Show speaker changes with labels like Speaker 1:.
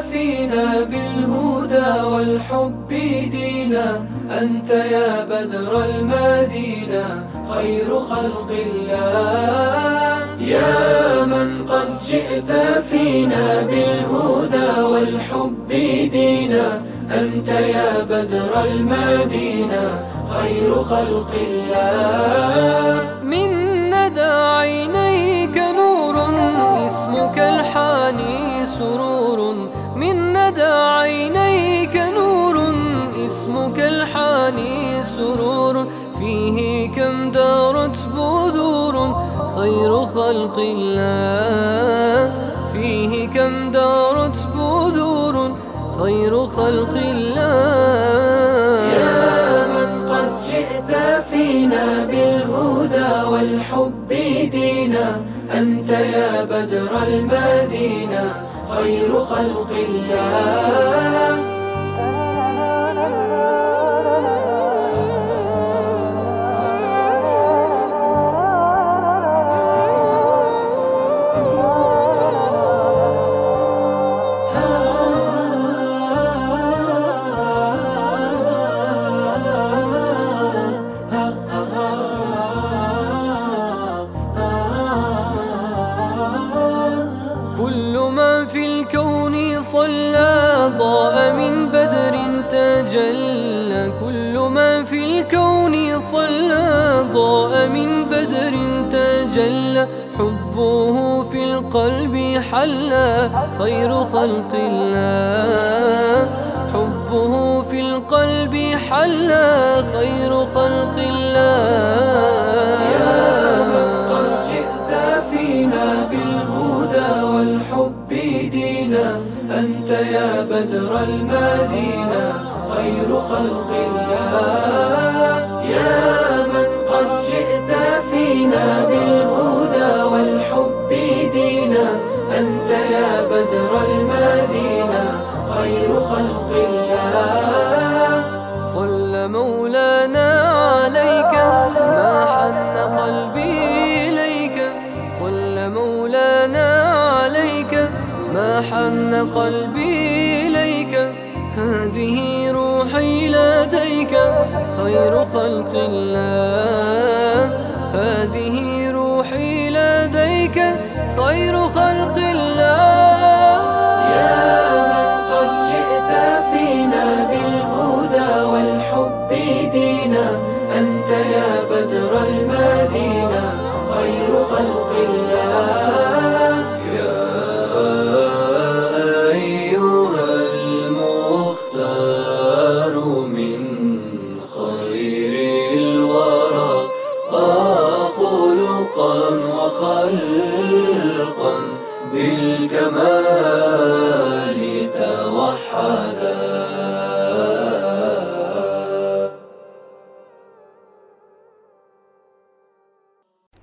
Speaker 1: فينا بالهدى والحب دينا. أنت يا بدر المدينة خير خلق الله. يا من قد جئت فينا بالهدى والحب دينا. أنت يا بدر المدينة خير خلق الله.
Speaker 2: من سرور من ندى عينيك نور اسمك الحاني سرور. فيه كم دارت بدور خير خلق الله. فيه كم دارت بدور خير خلق الله.
Speaker 1: يا من قد جئت فينا بالهدى والحب دينا أنت يا بدر المدينة. خير خلق الله.
Speaker 2: تجلى حبه في القلب حلى خير خلق الله. حبه في القلب حلى خير خلق الله.
Speaker 1: يا من جئت فينا بالهدى والحب دينا أنت يا بدر المدينة خير خلق الله. يا من قد جئت فينا بالهدى
Speaker 2: مولانا عليك ما حن قلبي إليك. صلى مولانا عليك ما حن قلبي إليك. هذه روحي لديك خير خلق الله. هذه روحي لديك خير
Speaker 1: أنت يا بدر المدينة خير خلق الله. يا أيها المختار من خير الورى خلقا وخلقا بالكمال.